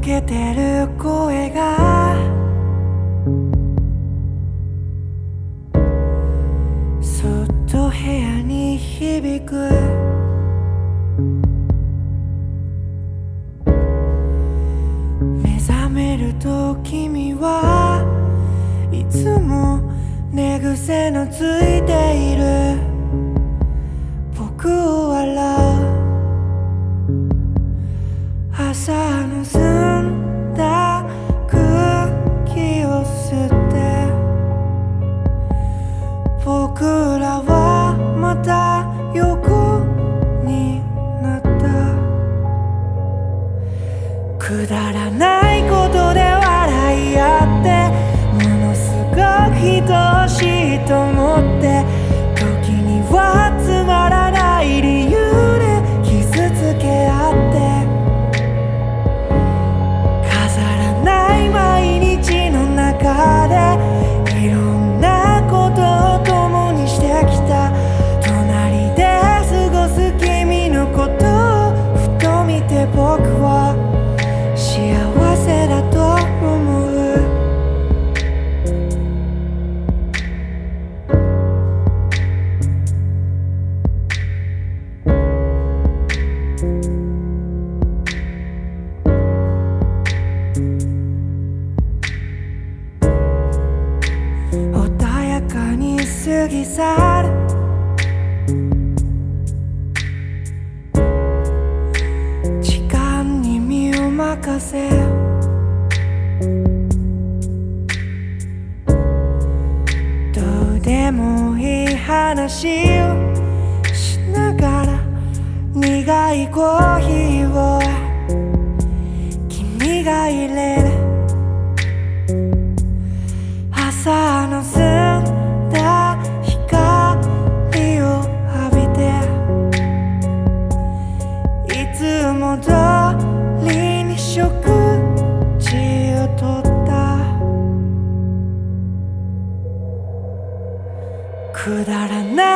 けてる声が。そっと部屋に響く。目覚めると君はいつも寝癖のついている。僕を笑う。朝の澄僕らはまた横になった。くだらない過ぎ去る。時間に身を任せ。どうでもいい話をしながら苦いコーヒーを。君が入れる。朝の澄くだらない